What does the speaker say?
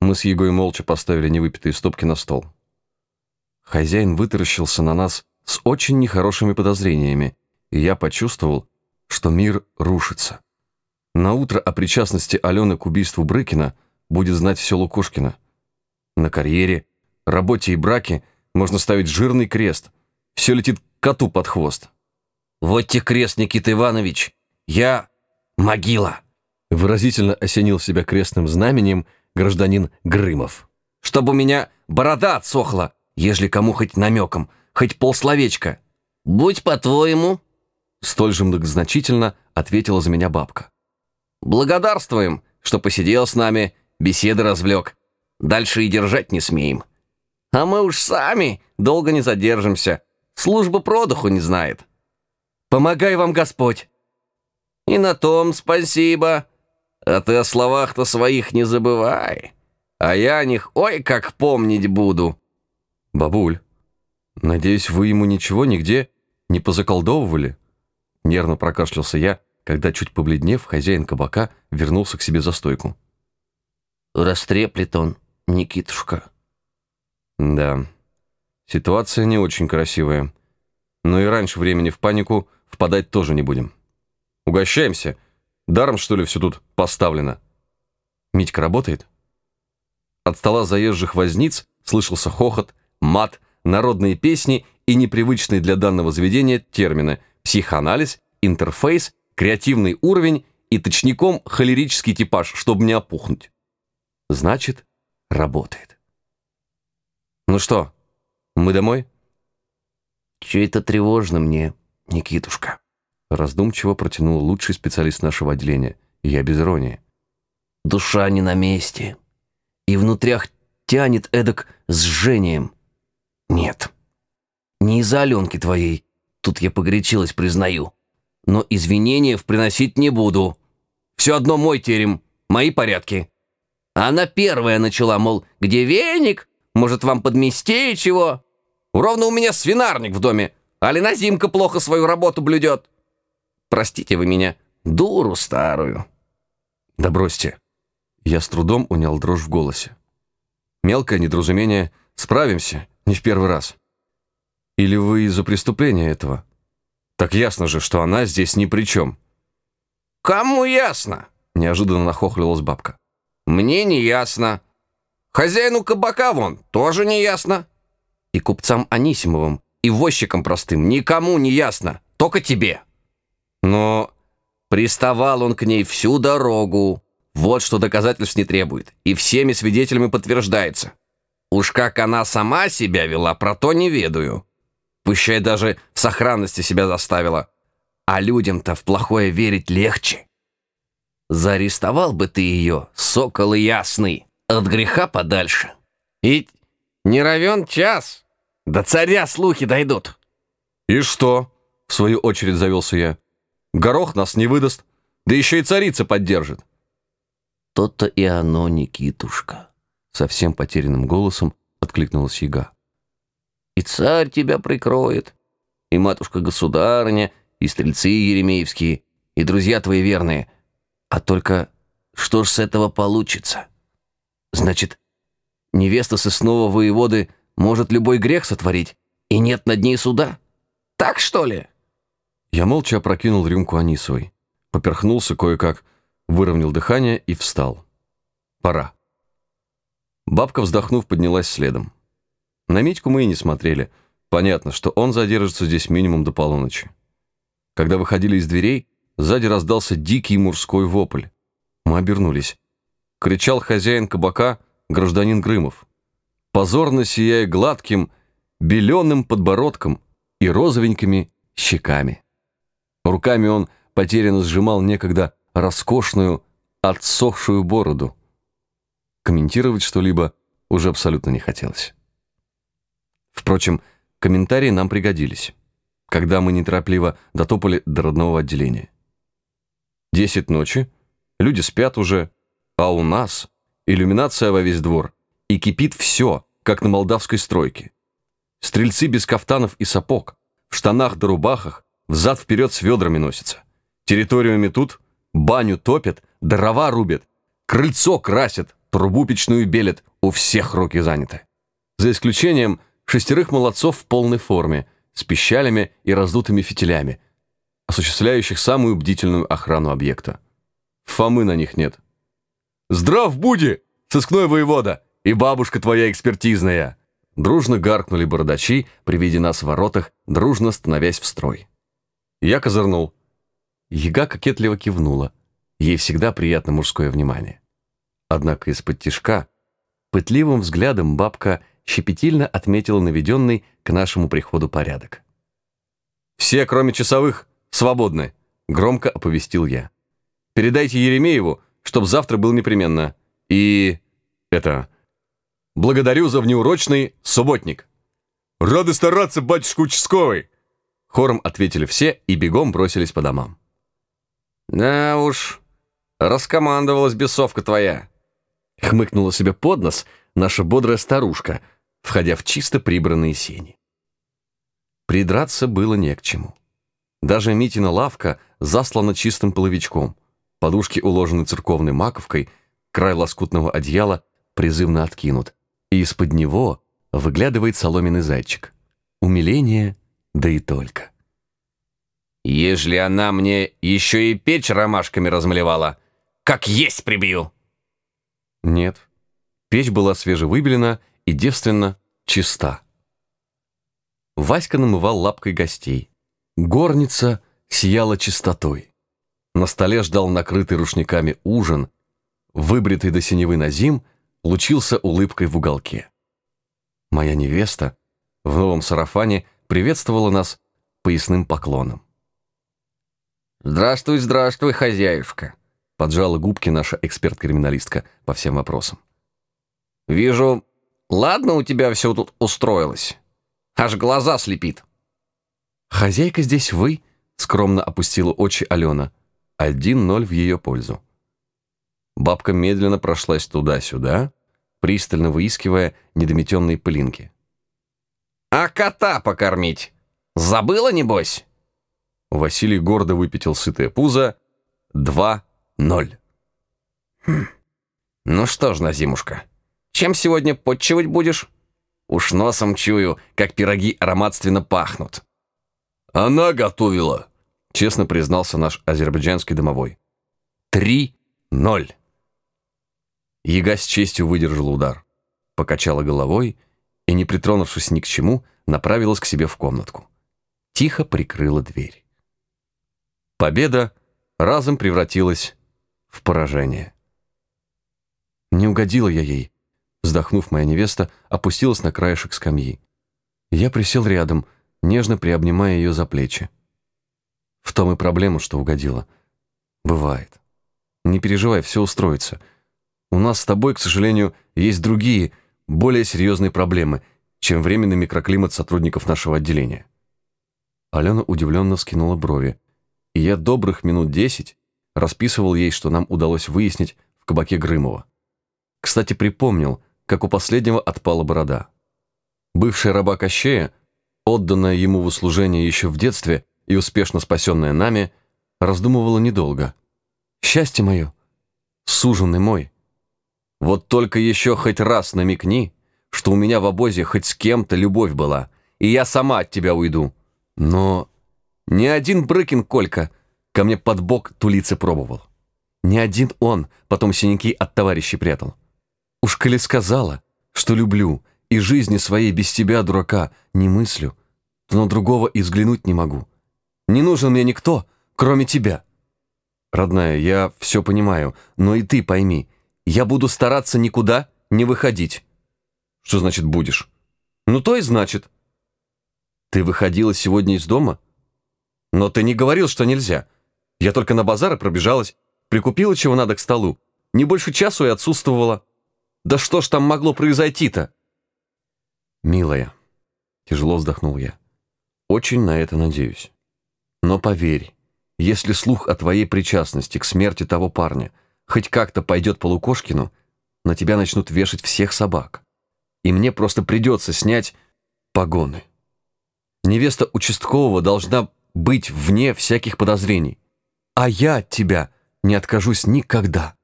Мы с Егой молча поставили невыпитые стопки на стол. Хозяин вытаращился на нас с очень нехорошими подозрениями, и я почувствовал, что мир рушится. На утро о причастности Алены к убийству Брыкина будет знать все Лукошкина. На карьере, работе и браке можно ставить жирный крест. Все летит коту под хвост. «Вот те крест, Никита Иванович! Я могила!» Выразительно осенил себя крестным знаменем гражданин Грымов. «Чтобы у меня борода отсохла, ежели кому хоть намеком, хоть полсловечка. Будь по-твоему!» Столь же многозначительно ответила за меня бабка. Благодарствуем, что посидел с нами, беседы развлек. Дальше и держать не смеем. А мы уж сами долго не задержимся. Служба продуху не знает. Помогай вам Господь. И на том спасибо. А ты о словах-то своих не забывай. А я о них ой как помнить буду. Бабуль, надеюсь, вы ему ничего нигде не позаколдовывали? Нервно прокашлялся я, когда, чуть побледнев, хозяин кабака вернулся к себе за стойку. «Растреплет он, Никитушка». «Да, ситуация не очень красивая. Но и раньше времени в панику впадать тоже не будем. Угощаемся. Даром, что ли, все тут поставлено?» «Митька работает?» От стола заезжих возниц слышался хохот, мат, народные песни и непривычные для данного заведения термины «психоанализ», «интерфейс» креативный уровень и точником холерический типаж, чтобы не опухнуть. Значит, работает. Ну что, мы домой? Че это тревожно мне, Никитушка? Раздумчиво протянул лучший специалист нашего отделения. Я без иронии. Душа не на месте. И внутрях тянет эдак с. Нет. Не из-за Аленки твоей. Тут я погорячилась, признаю но извинения приносить не буду. Все одно мой терем, мои порядки. Она первая начала, мол, где веник? Может, вам подмести чего? Ровно у меня свинарник в доме, а Зимка плохо свою работу блюдет. Простите вы меня, дуру старую. Да бросьте. Я с трудом унял дрожь в голосе. Мелкое недоразумение, справимся, не в первый раз. Или вы из-за преступления этого? Так ясно же, что она здесь ни при чем. «Кому ясно?» — неожиданно нахохлилась бабка. «Мне не ясно. Хозяину кабака вон тоже не ясно. И купцам Анисимовым, и возчикам простым никому не ясно, только тебе. Но приставал он к ней всю дорогу. Вот что доказательств не требует, и всеми свидетелями подтверждается. Уж как она сама себя вела, про то не ведаю. Пущай даже в сохранности себя заставила. А людям-то в плохое верить легче. Заарестовал бы ты ее, сокол ясный, от греха подальше. И не равен час. До царя слухи дойдут. И что? В свою очередь завелся я. Горох нас не выдаст, да еще и царица поддержит. То-то и оно, Никитушка. Совсем потерянным голосом откликнулась яга и царь тебя прикроет, и матушка-государыня, и стрельцы еремеевские, и друзья твои верные. А только что ж с этого получится? Значит, невеста сысного воеводы может любой грех сотворить, и нет над ней суда? Так что ли?» Я молча опрокинул рюмку Анисовой, поперхнулся кое-как, выровнял дыхание и встал. «Пора». Бабка, вздохнув, поднялась следом. На Митьку мы и не смотрели. Понятно, что он задержится здесь минимум до полуночи. Когда выходили из дверей, сзади раздался дикий мужской вопль. Мы обернулись. Кричал хозяин кабака, гражданин Грымов. Позорно сияя гладким, беленым подбородком и розовенькими щеками. Руками он потерянно сжимал некогда роскошную, отсохшую бороду. Комментировать что-либо уже абсолютно не хотелось. Впрочем, комментарии нам пригодились, когда мы неторопливо дотопали до родного отделения. Десять ночи, люди спят уже, а у нас иллюминация во весь двор, и кипит все, как на молдавской стройке. Стрельцы без кафтанов и сапог, в штанах да рубахах, взад-вперед с ведрами носятся. Территорию метут, баню топят, дрова рубят, крыльцо красят, трубу печную белят, у всех руки заняты. За исключением шестерых молодцов в полной форме, с пищалями и раздутыми фитилями, осуществляющих самую бдительную охрану объекта. Фомы на них нет. «Здрав буди, сыскной воевода, и бабушка твоя экспертизная!» Дружно гаркнули бородачи при виде нас в воротах, дружно становясь в строй. Я козырнул. Яга кокетливо кивнула. Ей всегда приятно мужское внимание. Однако из-под тишка пытливым взглядом бабка щепетильно отметила наведенный к нашему приходу порядок. «Все, кроме часовых, свободны», — громко оповестил я. «Передайте Еремееву, чтоб завтра был непременно. И... это... Благодарю за внеурочный субботник». «Рады стараться, батюшка участковый!» Хором ответили все и бегом бросились по домам. «Да уж, раскомандовалась бесовка твоя», — хмыкнула себе под нос наша бодрая старушка, входя в чисто прибранные сени. Придраться было не к чему. Даже Митина лавка заслана чистым половичком, подушки уложены церковной маковкой, край лоскутного одеяла призывно откинут, и из-под него выглядывает соломенный зайчик. Умиление, да и только. Ежели она мне еще и печь ромашками размалевала, как есть прибью. Нет, печь была свежевыбелена и девственно чиста. Васька намывал лапкой гостей. Горница сияла чистотой. На столе ждал накрытый рушниками ужин. Выбритый до синевы Назим лучился улыбкой в уголке. Моя невеста в новом сарафане приветствовала нас поясным поклоном. «Здравствуй, здравствуй, хозяюшка», — поджала губки наша эксперт-криминалистка по всем вопросам. «Вижу, ладно у тебя все тут устроилось. Аж глаза слепит». «Хозяйка здесь вы», — скромно опустила очи Алена. Один ноль в ее пользу. Бабка медленно прошлась туда-сюда, пристально выискивая недометенные пылинки. «А кота покормить? Забыла, небось?» Василий гордо выпятил сытое пузо. Два ноль. Хм. «Ну что ж, Назимушка, чем сегодня подчивать будешь? Уж носом чую, как пироги ароматственно пахнут». «Она готовила», — честно признался наш азербайджанский домовой. «Три ноль». Яга с честью выдержала удар, покачала головой и, не притронувшись ни к чему, направилась к себе в комнатку. Тихо прикрыла дверь. Победа разом превратилась в поражение. Не угодила я ей. Вздохнув, моя невеста опустилась на краешек скамьи. Я присел рядом, нежно приобнимая ее за плечи. В том и проблема, что угодила. Бывает. Не переживай, все устроится. У нас с тобой, к сожалению, есть другие, более серьезные проблемы, чем временный микроклимат сотрудников нашего отделения. Алена удивленно скинула брови и я добрых минут десять расписывал ей, что нам удалось выяснить в кабаке Грымова. Кстати, припомнил, как у последнего отпала борода. Бывшая раба Кощея, отданная ему в услужение еще в детстве и успешно спасенная нами, раздумывала недолго. «Счастье мое! Суженный мой! Вот только еще хоть раз намекни, что у меня в обозе хоть с кем-то любовь была, и я сама от тебя уйду. Но ни один Брыкин Колька ко мне под бок тулиться пробовал. Ни один он потом синяки от товарищей прятал. Уж коли сказала, что люблю, и жизни своей без тебя, дурака, не мыслю, то на другого и взглянуть не могу. Не нужен мне никто, кроме тебя. Родная, я все понимаю, но и ты пойми, я буду стараться никуда не выходить. Что значит будешь? Ну то и значит. Ты выходила сегодня из дома? — но ты не говорил, что нельзя. Я только на базары пробежалась, прикупила чего надо к столу. Не больше часу и отсутствовала. Да что ж там могло произойти-то? Милая, тяжело вздохнул я. Очень на это надеюсь. Но поверь, если слух о твоей причастности к смерти того парня хоть как-то пойдет по Лукошкину, на тебя начнут вешать всех собак. И мне просто придется снять погоны. Невеста участкового должна быть вне всяких подозрений. А я от тебя не откажусь никогда.